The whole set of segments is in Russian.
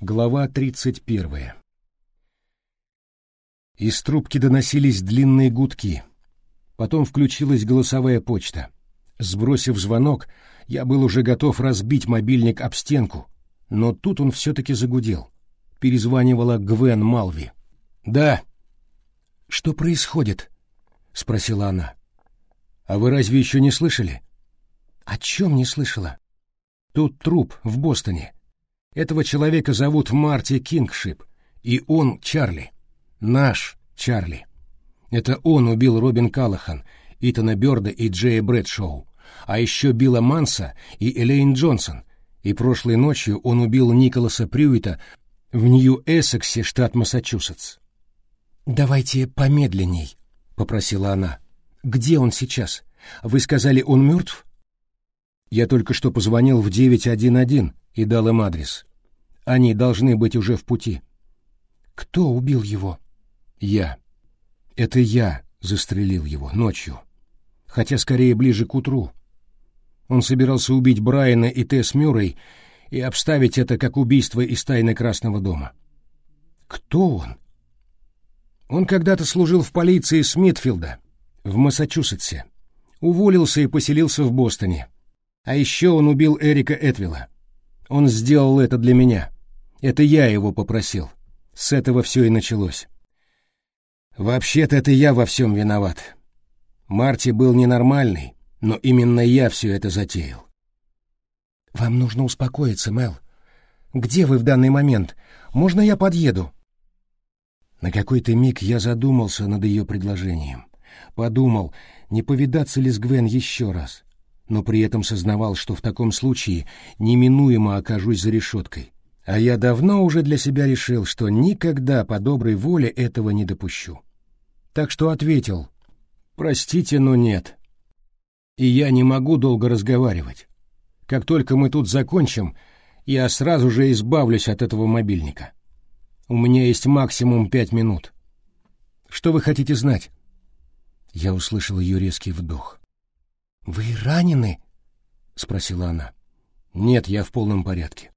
Глава 31. Из трубки доносились длинные гудки. Потом включилась голосовая почта. Сбросив звонок, я был уже готов разбить мобильник об стенку, но тут он все-таки загудел. Перезванивала Гвен Малви. «Да». «Что происходит?» — спросила она. «А вы разве еще не слышали?» «О чем не слышала?» «Тут труп в Бостоне. Этого человека зовут Марти Кингшип, и он Чарли. Наш Чарли. Это он убил Робин Каллахан, Итана Бёрда и Джея Брэдшоу, а еще Билла Манса и Элейн Джонсон, и прошлой ночью он убил Николаса Прюита в Нью-Эссексе, штат Массачусетс. «Давайте помедленней», — попросила она. «Где он сейчас? Вы сказали, он мертв?» Я только что позвонил в 911 и дал им адрес. Они должны быть уже в пути. Кто убил его? Я. Это я застрелил его ночью. Хотя скорее ближе к утру. Он собирался убить Брайана и Тесс Мюррей и обставить это как убийство из тайны Красного дома. Кто он? Он когда-то служил в полиции Смитфилда, в Массачусетсе. Уволился и поселился в Бостоне. А еще он убил Эрика Этвилла. Он сделал это для меня. Это я его попросил. С этого все и началось. Вообще-то это я во всем виноват. Марти был ненормальный, но именно я все это затеял. Вам нужно успокоиться, Мел. Где вы в данный момент? Можно я подъеду? На какой-то миг я задумался над ее предложением. Подумал, не повидаться ли с Гвен еще раз, но при этом сознавал, что в таком случае неминуемо окажусь за решеткой. А я давно уже для себя решил, что никогда по доброй воле этого не допущу. Так что ответил, простите, но нет. И я не могу долго разговаривать. Как только мы тут закончим, я сразу же избавлюсь от этого мобильника. У меня есть максимум пять минут. Что вы хотите знать? Я услышал ее резкий вдох. «Вы ранены?» — спросила она. «Нет, я в полном порядке».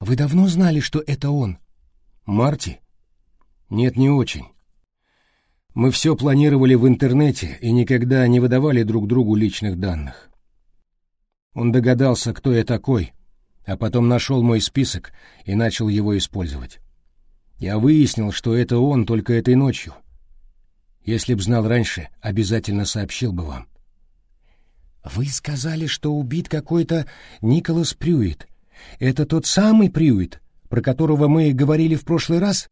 Вы давно знали, что это он? Марти? Нет, не очень. Мы все планировали в интернете и никогда не выдавали друг другу личных данных. Он догадался, кто я такой, а потом нашел мой список и начал его использовать. Я выяснил, что это он только этой ночью. Если б знал раньше, обязательно сообщил бы вам. Вы сказали, что убит какой-то Николас Прюит. Это тот самый Прюит, про которого мы говорили в прошлый раз?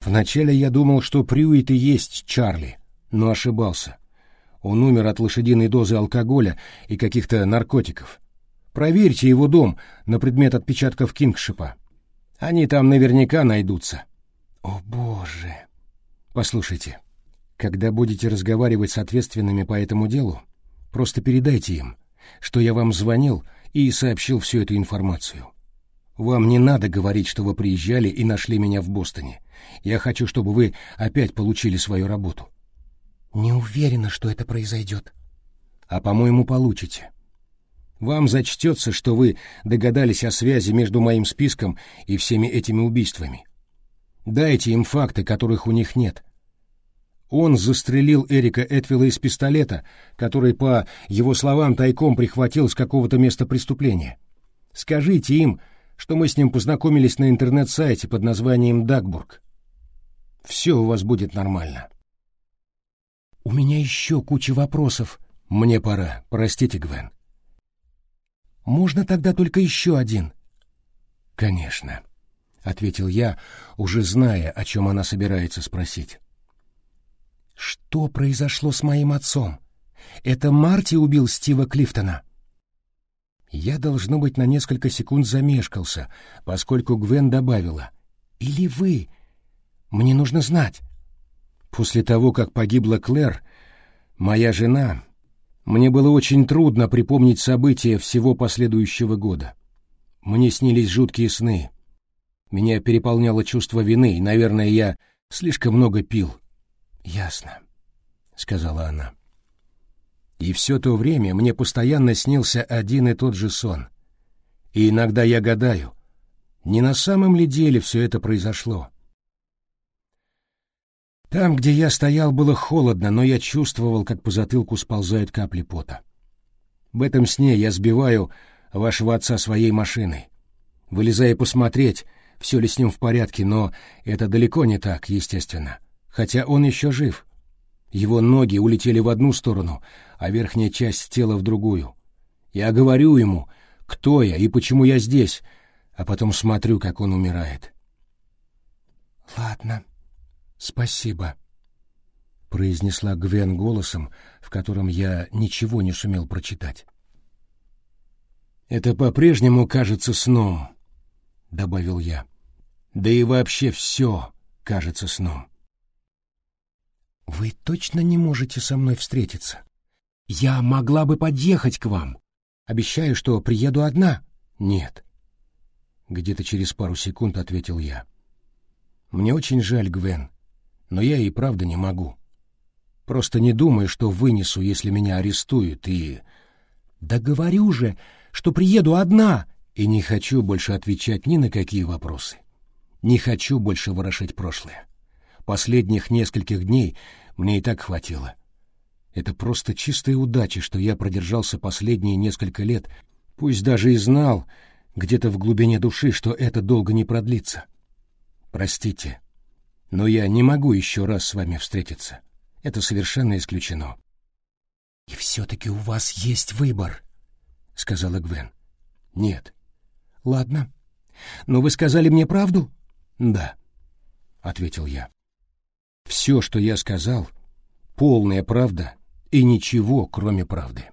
Вначале я думал, что Прюит и есть Чарли, но ошибался. Он умер от лошадиной дозы алкоголя и каких-то наркотиков. Проверьте его дом на предмет отпечатков Кингшипа. Они там наверняка найдутся. О, боже! Послушайте, когда будете разговаривать с ответственными по этому делу, просто передайте им, что я вам звонил и сообщил всю эту информацию. Вам не надо говорить, что вы приезжали и нашли меня в Бостоне. Я хочу, чтобы вы опять получили свою работу. Не уверена, что это произойдет. А, по-моему, получите. Вам зачтется, что вы догадались о связи между моим списком и всеми этими убийствами. Дайте им факты, которых у них нет. Он застрелил Эрика Этвилла из пистолета, который, по его словам, тайком прихватил с какого-то места преступления. Скажите им, что мы с ним познакомились на интернет-сайте под названием «Дагбург». Все у вас будет нормально. У меня еще куча вопросов. Мне пора. Простите, Гвен. Можно тогда только еще один? Конечно, — ответил я, уже зная, о чем она собирается спросить. Что произошло с моим отцом? Это Марти убил Стива Клифтона. Я, должно быть, на несколько секунд замешкался, поскольку Гвен добавила. Или вы? Мне нужно знать. После того, как погибла Клэр, моя жена, мне было очень трудно припомнить события всего последующего года. Мне снились жуткие сны. Меня переполняло чувство вины, и, наверное, я слишком много пил. «Ясно», — сказала она. «И все то время мне постоянно снился один и тот же сон. И иногда я гадаю, Не на самом ли деле все это произошло? Там, где я стоял, было холодно, но я чувствовал, как по затылку сползают капли пота. В этом сне я сбиваю вашего отца своей машиной. Вылезая посмотреть, все ли с ним в порядке, но это далеко не так, естественно. Хотя он еще жив. Его ноги улетели в одну сторону, а верхняя часть тела в другую. Я говорю ему, кто я и почему я здесь, а потом смотрю, как он умирает. «Ладно, спасибо», — произнесла Гвен голосом, в котором я ничего не сумел прочитать. «Это по-прежнему кажется сном», — добавил я. «Да и вообще все кажется сном». «Вы точно не можете со мной встретиться? Я могла бы подъехать к вам. Обещаю, что приеду одна». «Нет». Где-то через пару секунд ответил я. «Мне очень жаль, Гвен, но я и правда не могу. Просто не думаю, что вынесу, если меня арестуют, и...» «Да говорю же, что приеду одна!» «И не хочу больше отвечать ни на какие вопросы. Не хочу больше ворошить прошлое. Последних нескольких дней мне и так хватило. Это просто чистая удача, что я продержался последние несколько лет, пусть даже и знал где-то в глубине души, что это долго не продлится. Простите, но я не могу еще раз с вами встретиться. Это совершенно исключено. — И все-таки у вас есть выбор, — сказала Гвен. — Нет. — Ладно. Но вы сказали мне правду? — Да, — ответил я. Все, что я сказал, полная правда и ничего, кроме правды.